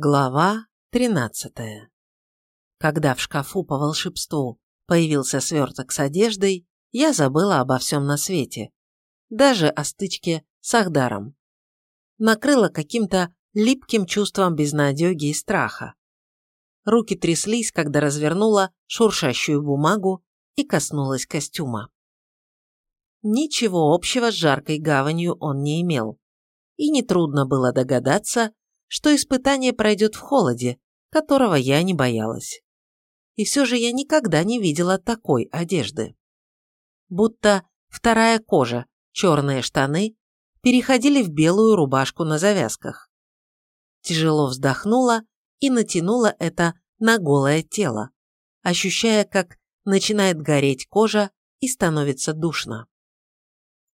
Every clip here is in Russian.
Глава тринадцатая. Когда в шкафу по волшебству появился сверток с одеждой, я забыла обо всем на свете, даже о стычке с Ахдаром. Накрыла каким-то липким чувством безнадеги и страха. Руки тряслись, когда развернула шуршащую бумагу и коснулась костюма. Ничего общего с жаркой гаванью он не имел, и нетрудно было догадаться, что испытание пройдет в холоде, которого я не боялась. И все же я никогда не видела такой одежды. Будто вторая кожа, черные штаны, переходили в белую рубашку на завязках. Тяжело вздохнула и натянула это на голое тело, ощущая, как начинает гореть кожа и становится душно.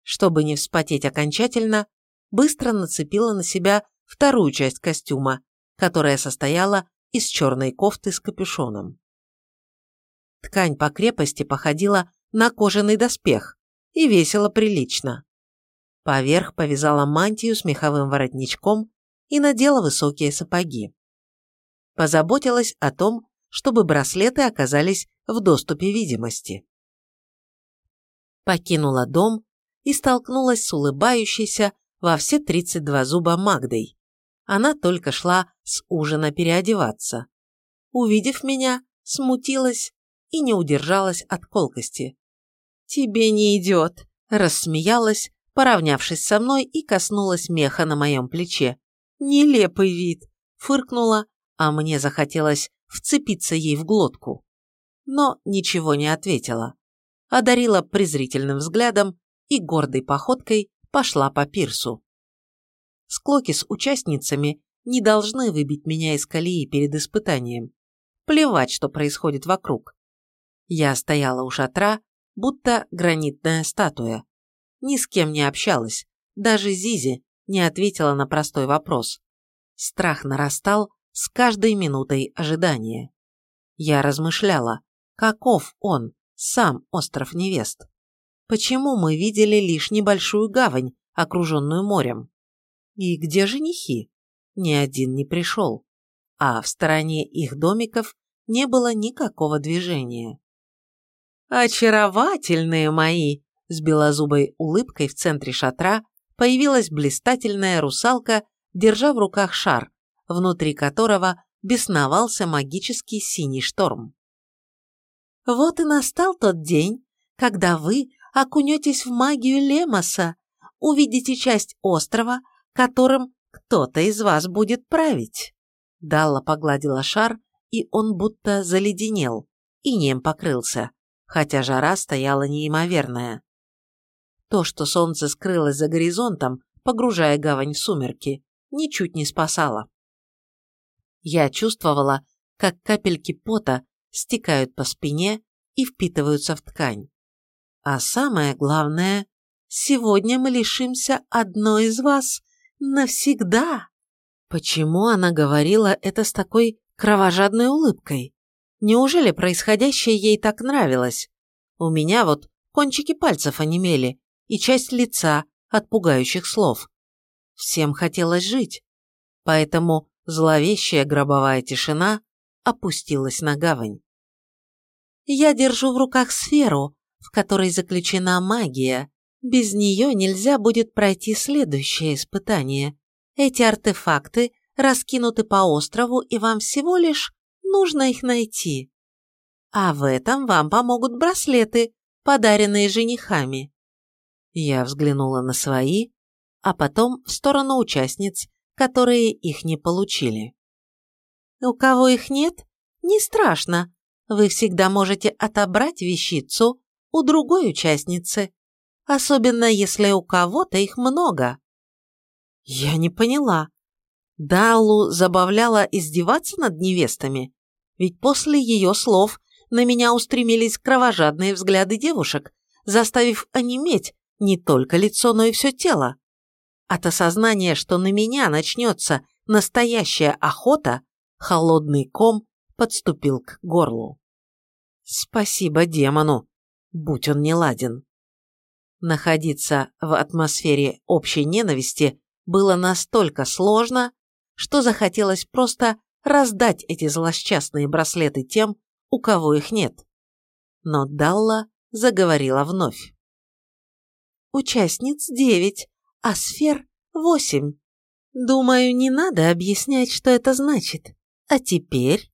Чтобы не вспотеть окончательно, быстро нацепила на себя вторую часть костюма, которая состояла из черной кофты с капюшоном. Ткань по крепости походила на кожаный доспех и весила прилично. Поверх повязала мантию с меховым воротничком и надела высокие сапоги. Позаботилась о том, чтобы браслеты оказались в доступе видимости. Покинула дом и столкнулась с улыбающейся во все 32 зуба Магдой, она только шла с ужина переодеваться. Увидев меня, смутилась и не удержалась от колкости. «Тебе не идет», – рассмеялась, поравнявшись со мной и коснулась меха на моем плече. «Нелепый вид», – фыркнула, а мне захотелось вцепиться ей в глотку. Но ничего не ответила. Одарила презрительным взглядом и гордой походкой пошла по пирсу. Склоки с участницами не должны выбить меня из колеи перед испытанием. Плевать, что происходит вокруг. Я стояла у шатра, будто гранитная статуя. Ни с кем не общалась, даже Зизи не ответила на простой вопрос. Страх нарастал с каждой минутой ожидания. Я размышляла, каков он, сам остров невест. Почему мы видели лишь небольшую гавань, окруженную морем? И где женихи? Ни один не пришел. А в стороне их домиков не было никакого движения. «Очаровательные мои!» С белозубой улыбкой в центре шатра появилась блистательная русалка, держа в руках шар, внутри которого бесновался магический синий шторм. «Вот и настал тот день, когда вы окунетесь в магию Лемоса, увидите часть острова, которым кто-то из вас будет править. Далла погладила шар, и он будто заледенел, и нем покрылся, хотя жара стояла неимоверная. То, что солнце скрылось за горизонтом, погружая гавань в сумерки, ничуть не спасало. Я чувствовала, как капельки пота стекают по спине и впитываются в ткань. А самое главное, сегодня мы лишимся одной из вас, Навсегда? Почему она говорила это с такой кровожадной улыбкой? Неужели происходящее ей так нравилось? У меня вот кончики пальцев онемели и часть лица от пугающих слов. Всем хотелось жить, поэтому зловещая гробовая тишина опустилась на гавань. Я держу в руках сферу, в которой заключена магия, без нее нельзя будет пройти следующее испытание. Эти артефакты раскинуты по острову, и вам всего лишь нужно их найти. А в этом вам помогут браслеты, подаренные женихами. Я взглянула на свои, а потом в сторону участниц, которые их не получили. У кого их нет, не страшно. Вы всегда можете отобрать вещицу у другой участницы особенно если у кого-то их много. Я не поняла. Даллу забавляла издеваться над невестами, ведь после ее слов на меня устремились кровожадные взгляды девушек, заставив онеметь не только лицо, но и все тело. От осознания, что на меня начнется настоящая охота, холодный ком подступил к горлу. Спасибо демону, будь он неладен. Находиться в атмосфере общей ненависти было настолько сложно, что захотелось просто раздать эти злосчастные браслеты тем, у кого их нет. Но Далла заговорила вновь. Участниц девять, а сфер восемь. Думаю, не надо объяснять, что это значит. А теперь...»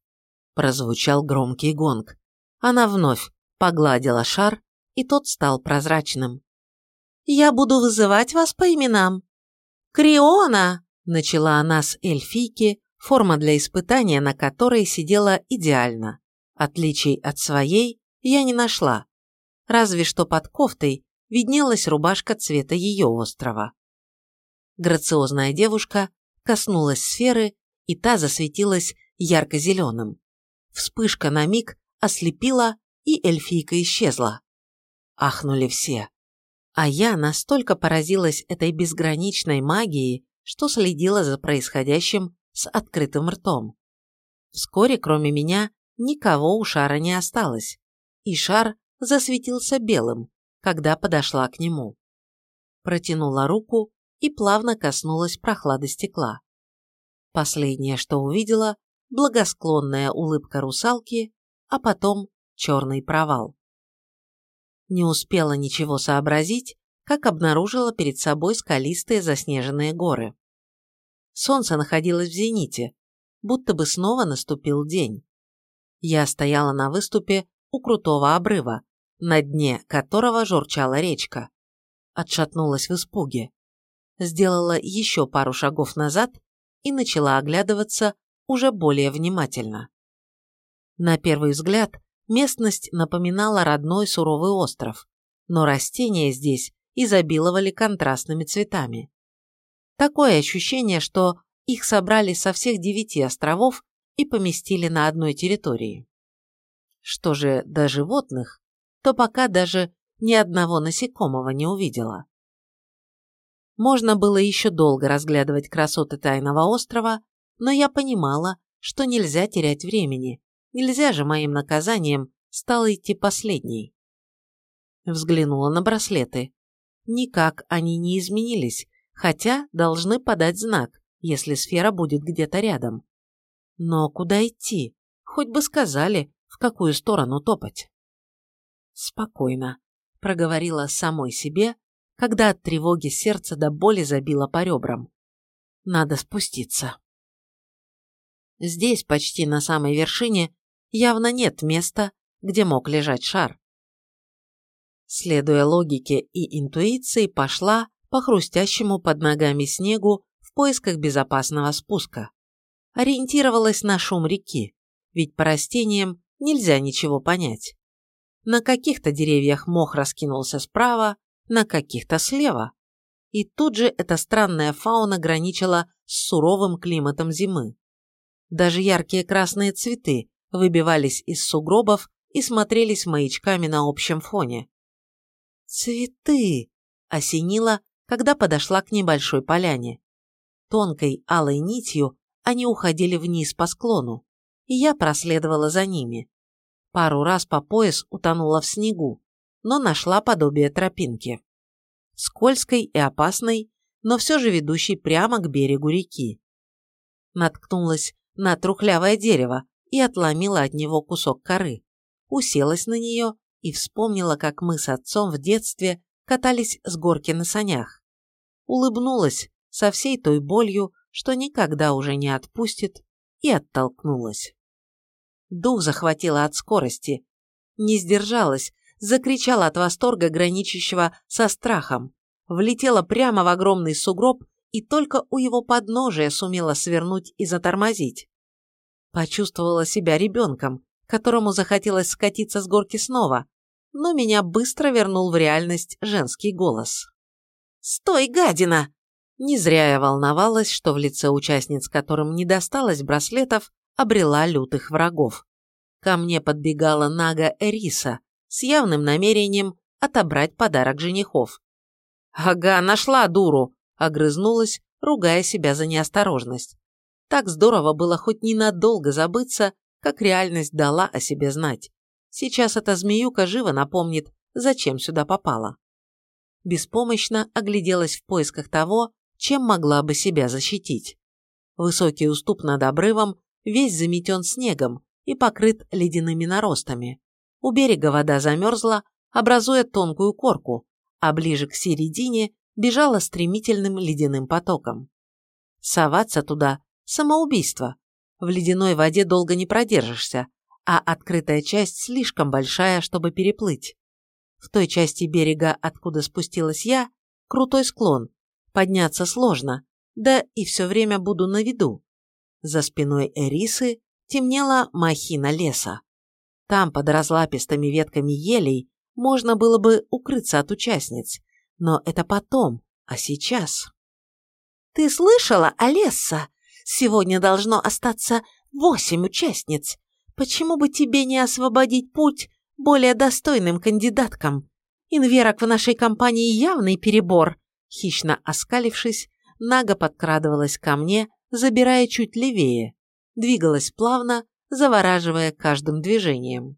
Прозвучал громкий гонг. Она вновь погладила шар, и тот стал прозрачным. «Я буду вызывать вас по именам. Криона!» Начала она с эльфийки, форма для испытания на которой сидела идеально. Отличий от своей я не нашла. Разве что под кофтой виднелась рубашка цвета ее острова. Грациозная девушка коснулась сферы, и та засветилась ярко-зеленым. Вспышка на миг ослепила, и эльфийка исчезла. Ахнули все. А я настолько поразилась этой безграничной магией, что следила за происходящим с открытым ртом. Вскоре, кроме меня, никого у шара не осталось, и шар засветился белым, когда подошла к нему. Протянула руку и плавно коснулась прохлады стекла. Последнее, что увидела, благосклонная улыбка русалки, а потом черный провал. Не успела ничего сообразить, как обнаружила перед собой скалистые заснеженные горы. Солнце находилось в зените, будто бы снова наступил день. Я стояла на выступе у крутого обрыва, на дне которого журчала речка. Отшатнулась в испуге. Сделала еще пару шагов назад и начала оглядываться уже более внимательно. На первый взгляд местность напоминала родной суровый остров, но растения здесь изобиловали контрастными цветами. Такое ощущение, что их собрали со всех девяти островов и поместили на одной территории. Что же до животных, то пока даже ни одного насекомого не увидела. Можно было еще долго разглядывать красоты тайного острова, но я понимала, что нельзя терять времени, нельзя же моим наказанием стало идти последней. Взглянула на браслеты. Никак они не изменились, хотя должны подать знак, если сфера будет где-то рядом. Но куда идти? Хоть бы сказали, в какую сторону топать. Спокойно, проговорила самой себе, когда от тревоги сердце до боли забило по ребрам. Надо спуститься. Здесь, почти на самой вершине, явно нет места, где мог лежать шар. Следуя логике и интуиции, пошла по хрустящему под ногами снегу в поисках безопасного спуска. Ориентировалась на шум реки, ведь по растениям нельзя ничего понять. На каких-то деревьях мох раскинулся справа, на каких-то слева. И тут же эта странная фауна граничила с суровым климатом зимы. Даже яркие красные цветы выбивались из сугробов и смотрелись маячками на общем фоне. «Цветы!» – осенила, когда подошла к небольшой поляне. Тонкой алой нитью они уходили вниз по склону, и я проследовала за ними. Пару раз по пояс утонула в снегу, но нашла подобие тропинки. Скользкой и опасной, но все же ведущей прямо к берегу реки. Наткнулась на трухлявое дерево и отломила от него кусок коры. Уселась на нее и вспомнила, как мы с отцом в детстве катались с горки на санях. Улыбнулась со всей той болью, что никогда уже не отпустит, и оттолкнулась. Дух захватила от скорости. Не сдержалась, закричала от восторга, граничащего со страхом, влетела прямо в огромный сугроб и только у его подножия сумела свернуть и затормозить. Почувствовала себя ребенком, которому захотелось скатиться с горки снова, но меня быстро вернул в реальность женский голос. «Стой, гадина!» Не зря я волновалась, что в лице участниц, которым не досталось браслетов, обрела лютых врагов. Ко мне подбегала Нага Эриса, с явным намерением отобрать подарок женихов. «Ага, нашла дуру!» – огрызнулась, ругая себя за неосторожность. Так здорово было хоть ненадолго забыться, как реальность дала о себе знать. Сейчас эта змеюка живо напомнит, зачем сюда попала. Беспомощно огляделась в поисках того, чем могла бы себя защитить. Высокий уступ над обрывом весь заметен снегом и покрыт ледяными наростами. У берега вода замерзла, образуя тонкую корку, а ближе к середине бежала стремительным ледяным потоком. Соваться туда – самоубийство. В ледяной воде долго не продержишься, а открытая часть слишком большая, чтобы переплыть. В той части берега, откуда спустилась я, крутой склон, подняться сложно, да и все время буду на виду. За спиной Эрисы темнела махина леса. Там, под разлапистыми ветками елей, можно было бы укрыться от участниц, но это потом, а сейчас... «Ты слышала, Олесса? Сегодня должно остаться восемь участниц. Почему бы тебе не освободить путь более достойным кандидаткам? Инверок в нашей компании явный перебор». Хищно оскалившись, Нага подкрадывалась ко мне, забирая чуть левее. Двигалась плавно, завораживая каждым движением.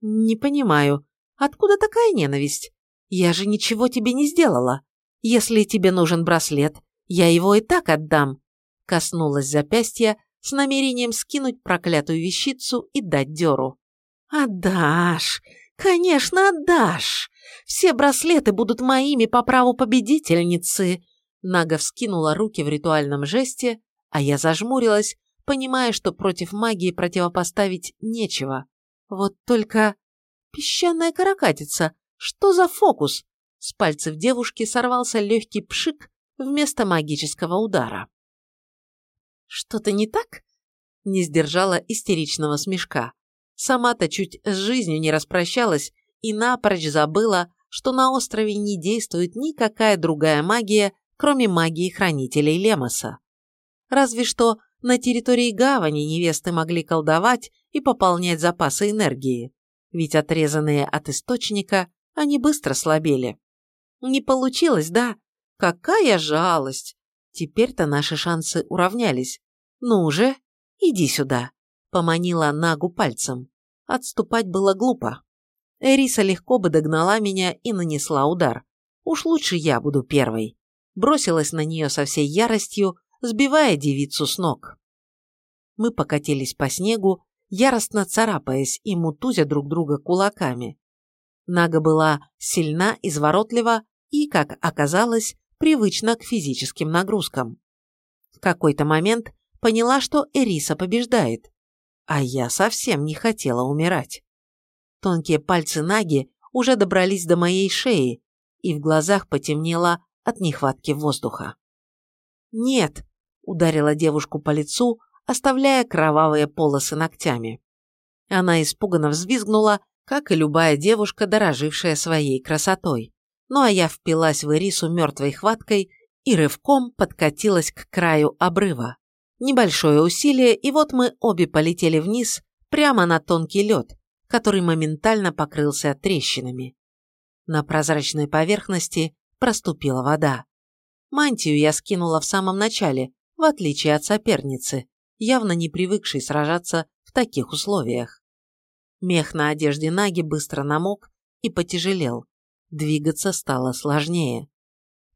«Не понимаю, откуда такая ненависть? Я же ничего тебе не сделала. Если тебе нужен браслет, я его и так отдам», коснулась запястья с намерением скинуть проклятую вещицу и дать дёру. «Отдашь! Конечно, отдашь! Все браслеты будут моими по праву победительницы!» Нага вскинула руки в ритуальном жесте, а я зажмурилась, понимая, что против магии противопоставить нечего. Вот только... Песчаная каракатица! Что за фокус? С пальцев девушки сорвался легкий пшик вместо магического удара. «Что-то не так?» Не сдержала истеричного смешка. Сама-то чуть с жизнью не распрощалась и напрочь забыла, что на острове не действует никакая другая магия, кроме магии хранителей Лемоса. Разве что на территории гавани невесты могли колдовать и пополнять запасы энергии, ведь отрезанные от источника, они быстро слабели. Не получилось, да? Какая жалость! Теперь-то наши шансы уравнялись. Ну уже, иди сюда, поманила Нагу пальцем. Отступать было глупо. Эриса легко бы догнала меня и нанесла удар. Уж лучше я буду первой. Бросилась на нее со всей яростью, сбивая девицу с ног. Мы покатились по снегу, яростно царапаясь и мутузя друг друга кулаками. Нага была сильна, изворотлива и, как оказалось, привычна к физическим нагрузкам. В какой-то момент поняла, что Эриса побеждает, а я совсем не хотела умирать. Тонкие пальцы Наги уже добрались до моей шеи, и в глазах потемнело от нехватки воздуха. «Нет!» – ударила девушку по лицу, оставляя кровавые полосы ногтями. Она испуганно взвизгнула, как и любая девушка, дорожившая своей красотой. Ну а я впилась в Ирису мертвой хваткой и рывком подкатилась к краю обрыва. Небольшое усилие, и вот мы обе полетели вниз, прямо на тонкий лед, который моментально покрылся трещинами. На прозрачной поверхности проступила вода. Мантию я скинула в самом начале, в отличие от соперницы, явно не привыкшей сражаться в таких условиях. Мех на одежде Наги быстро намок и потяжелел. Двигаться стало сложнее.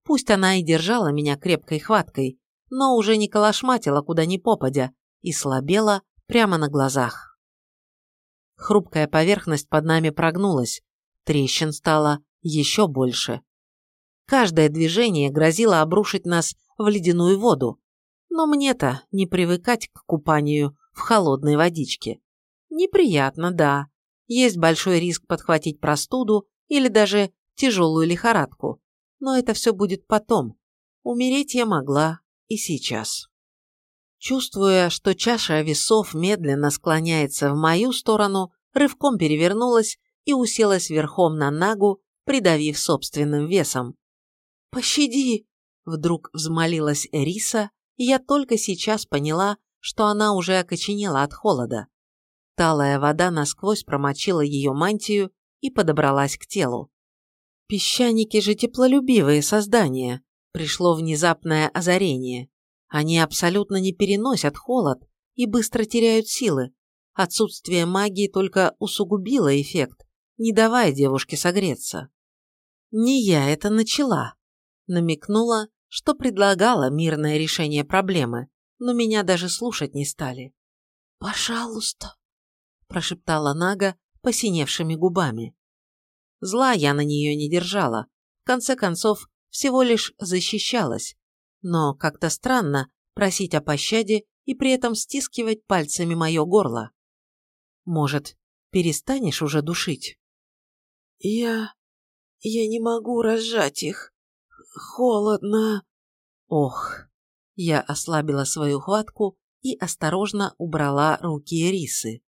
Пусть она и держала меня крепкой хваткой, но уже не колошматила куда ни попадя и слабела прямо на глазах. Хрупкая поверхность под нами прогнулась, трещин стало еще больше. Каждое движение грозило обрушить нас в ледяную воду, но мне-то не привыкать к купанию в холодной водичке. Неприятно, да. Есть большой риск подхватить простуду или даже тяжелую лихорадку. Но это все будет потом. Умереть я могла и сейчас. Чувствуя, что чаша весов медленно склоняется в мою сторону, рывком перевернулась и уселась верхом на нагу, придавив собственным весом. «Пощади!» – вдруг взмолилась Эриса, и я только сейчас поняла, что она уже окоченела от холода. Талая вода насквозь промочила ее мантию и подобралась к телу. Песчаники же теплолюбивые создания. Пришло внезапное озарение. Они абсолютно не переносят холод и быстро теряют силы. Отсутствие магии только усугубило эффект, не давая девушке согреться. Не я это начала намекнула, что предлагала мирное решение проблемы, но меня даже слушать не стали. «Пожалуйста», – прошептала Нага посиневшими губами. Зла я на нее не держала, в конце концов, всего лишь защищалась, но как-то странно просить о пощаде и при этом стискивать пальцами мое горло. Может, перестанешь уже душить? Я... я не могу разжать их. Холодно. Ох. Я ослабила свою хватку и осторожно убрала руки Рисы.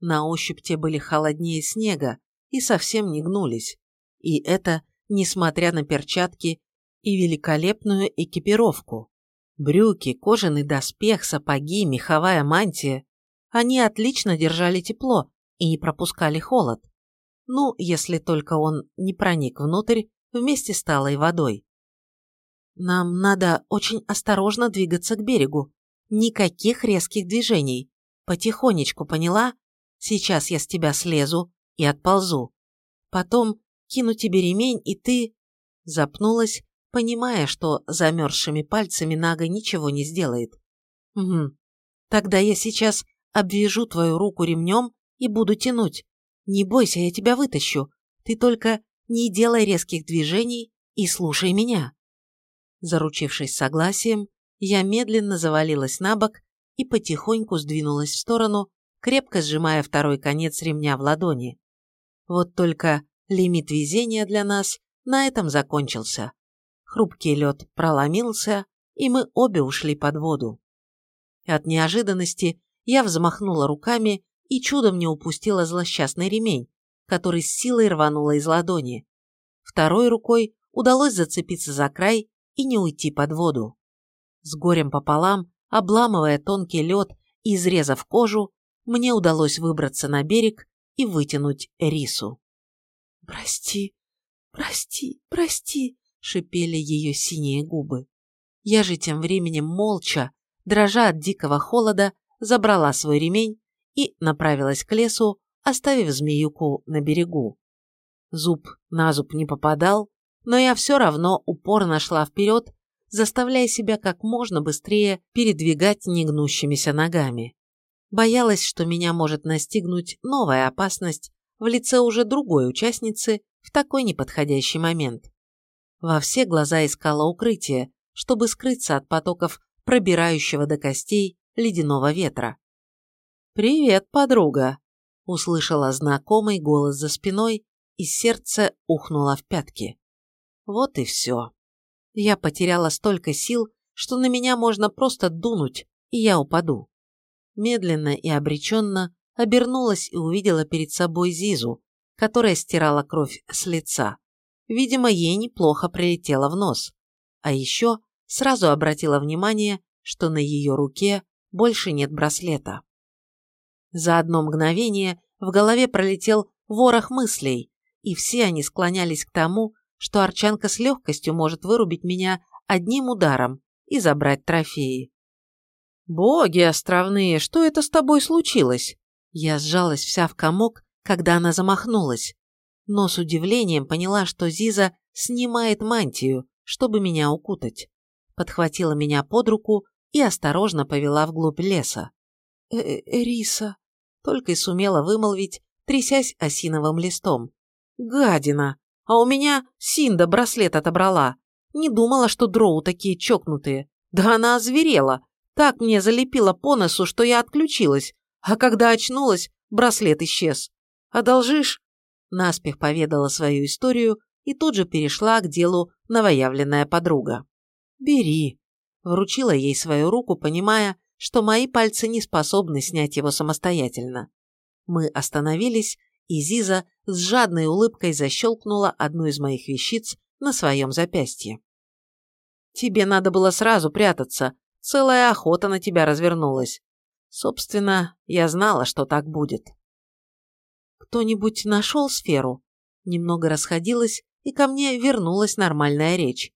На ощупь те были холоднее снега и совсем не гнулись. И это несмотря на перчатки и великолепную экипировку. Брюки, кожаный доспех, сапоги, меховая мантия. Они отлично держали тепло и не пропускали холод. Ну, если только он не проник внутрь вместе с талой водой. Нам надо очень осторожно двигаться к берегу. Никаких резких движений. Потихонечку, поняла? Сейчас я с тебя слезу и отползу. Потом кину тебе ремень, и ты...» Запнулась, понимая, что замерзшими пальцами Нага ничего не сделает. «Угу. Тогда я сейчас обвяжу твою руку ремнем и буду тянуть. Не бойся, я тебя вытащу. Ты только не делай резких движений и слушай меня». Заручившись согласием, я медленно завалилась на бок и потихоньку сдвинулась в сторону, крепко сжимая второй конец ремня в ладони. Вот только лимит везения для нас на этом закончился. Хрупкий лед проломился, и мы обе ушли под воду. От неожиданности я взмахнула руками и чудом не упустила злосчастный ремень, который с силой рванула из ладони. Второй рукой удалось зацепиться за край и не уйти под воду. С горем пополам, обламывая тонкий лед и изрезав кожу, мне удалось выбраться на берег и вытянуть рису. «Прости, прости, прости», — шипели ее синие губы. Я же тем временем молча, дрожа от дикого холода, забрала свой ремень и направилась к лесу, оставив змеюку на берегу. Зуб на зуб не попадал, но я все равно упорно шла вперед, заставляя себя как можно быстрее передвигать негнущимися ногами. Боялась, что меня может настигнуть новая опасность в лице уже другой участницы в такой неподходящий момент. Во все глаза искала укрытие, чтобы скрыться от потоков пробирающего до костей ледяного ветра. «Привет, подруга!» – услышала знакомый голос за спиной, и сердце ухнуло в пятки. Вот и все. Я потеряла столько сил, что на меня можно просто дунуть, и я упаду. Медленно и обреченно обернулась и увидела перед собой Зизу, которая стирала кровь с лица. Видимо, ей неплохо прилетело в нос. А еще сразу обратила внимание, что на ее руке больше нет браслета. За одно мгновение в голове пролетел ворох мыслей, и все они склонялись к тому, что Арчанка с легкостью может вырубить меня одним ударом и забрать трофеи. «Боги островные, что это с тобой случилось?» Я сжалась вся в комок, когда она замахнулась, но с удивлением поняла, что Зиза снимает мантию, чтобы меня укутать. Подхватила меня под руку и осторожно повела вглубь леса. «Э -э «Риса», — только и сумела вымолвить, трясясь осиновым листом. «Гадина! А у меня Синда браслет отобрала. Не думала, что дроу такие чокнутые. Да она озверела. Так мне залепила по носу, что я отключилась, а когда очнулась, браслет исчез. «Одолжишь?» Наспех поведала свою историю и тут же перешла к делу новоявленная подруга. «Бери», – вручила ей свою руку, понимая, что мои пальцы не способны снять его самостоятельно. Мы остановились, и Зиза с жадной улыбкой защелкнула одну из моих вещиц на своем запястье. «Тебе надо было сразу прятаться, целая охота на тебя развернулась. Собственно, я знала, что так будет. Кто-нибудь нашел сферу? Немного расходилась, и ко мне вернулась нормальная речь.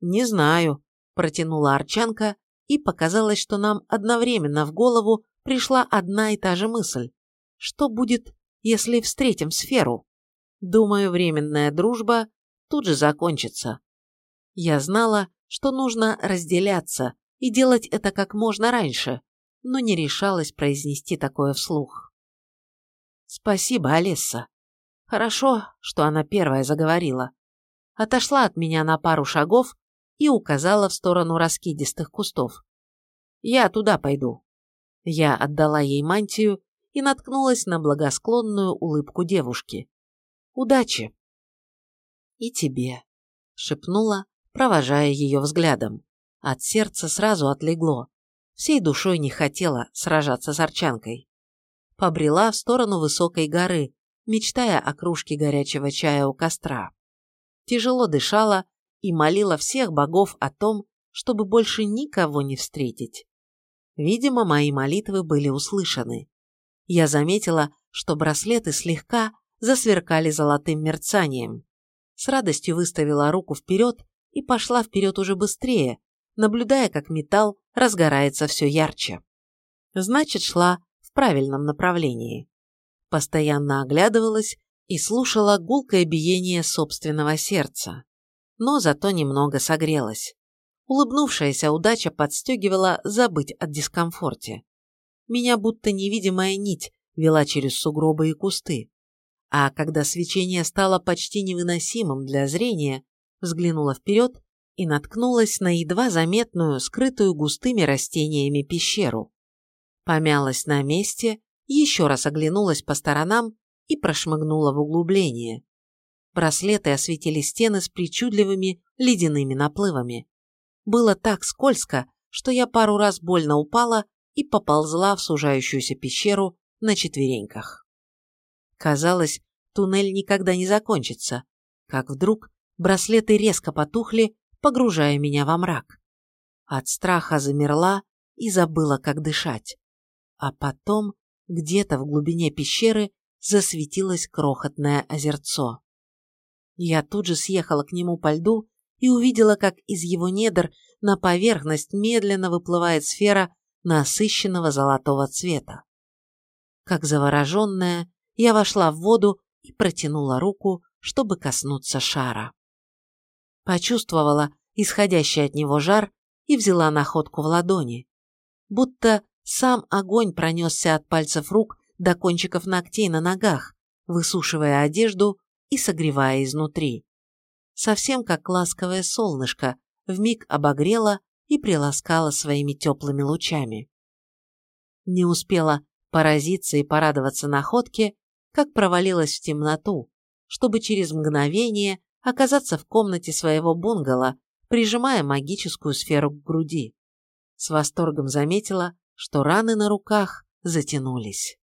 Не знаю, протянула Арчанка, и показалось, что нам одновременно в голову пришла одна и та же мысль. Что будет, если встретим сферу? Думаю, временная дружба тут же закончится. Я знала, что нужно разделяться, и делать это как можно раньше, но не решалась произнести такое вслух. «Спасибо, Алисса. Хорошо, что она первая заговорила. Отошла от меня на пару шагов и указала в сторону раскидистых кустов. «Я туда пойду». Я отдала ей мантию и наткнулась на благосклонную улыбку девушки. «Удачи!» «И тебе», — шепнула, провожая ее взглядом. От сердца сразу отлегло. Всей душой не хотела сражаться с арчанкой. Побрела в сторону высокой горы, мечтая о кружке горячего чая у костра. Тяжело дышала и молила всех богов о том, чтобы больше никого не встретить. Видимо, мои молитвы были услышаны. Я заметила, что браслеты слегка засверкали золотым мерцанием. С радостью выставила руку вперед и пошла вперед уже быстрее, наблюдая, как металл разгорается все ярче. Значит, шла в правильном направлении. Постоянно оглядывалась и слушала гулкое биение собственного сердца. Но зато немного согрелась. Улыбнувшаяся удача подстегивала забыть о дискомфорте. Меня будто невидимая нить вела через сугробы и кусты. А когда свечение стало почти невыносимым для зрения, взглянула вперед и наткнулась на едва заметную, скрытую густыми растениями пещеру. Помялась на месте, еще раз оглянулась по сторонам и прошмыгнула в углубление. Браслеты осветили стены с причудливыми ледяными наплывами. Было так скользко, что я пару раз больно упала и поползла в сужающуюся пещеру на четвереньках. Казалось, туннель никогда не закончится, как вдруг браслеты резко потухли, погружая меня во мрак. От страха замерла и забыла, как дышать. А потом где-то в глубине пещеры засветилось крохотное озерцо. Я тут же съехала к нему по льду и увидела, как из его недр на поверхность медленно выплывает сфера насыщенного золотого цвета. Как завороженная, я вошла в воду и протянула руку, чтобы коснуться шара. Почувствовала исходящий от него жар и взяла находку в ладони. Будто сам огонь пронесся от пальцев рук до кончиков ногтей на ногах, высушивая одежду и согревая изнутри совсем как ласковое солнышко, вмиг обогрела и приласкала своими теплыми лучами. Не успела поразиться и порадоваться находке, как провалилась в темноту, чтобы через мгновение оказаться в комнате своего бунгало, прижимая магическую сферу к груди. С восторгом заметила, что раны на руках затянулись.